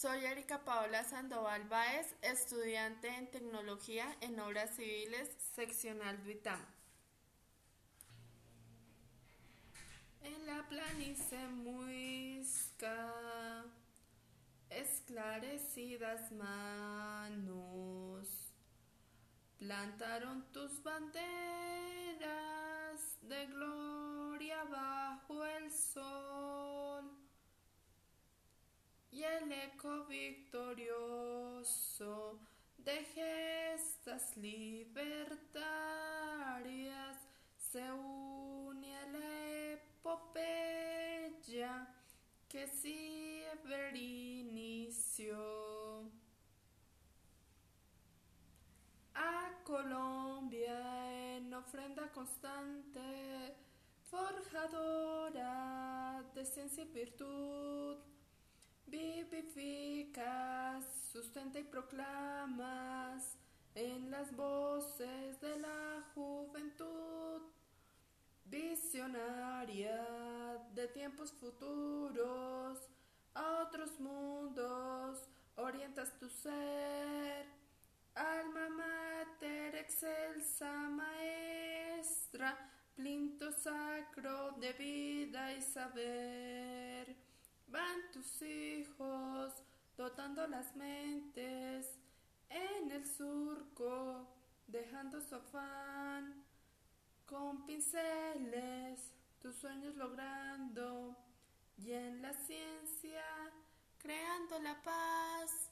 Soy Erika Paola Sandoval Báez, estudiante en Tecnología en Obras Civiles, seccional Duitama. En la planicie muisca, esclarecidas manos, plantaron tus banderas y el eco victorioso de gestas libertarias se une a la epopeya que siempre inició. A Colombia en ofrenda constante, forjadora de ciencia y virtud, proclamas en las voces de la juventud. Visionaria de tiempos futuros a otros mundos orientas tu ser. Alma mater excelsa maestra plinto sacro de vida y saber. Van tus hijos dotando las mentes dejando su afán con pinceles tus sueños logrando y en la ciencia creando la paz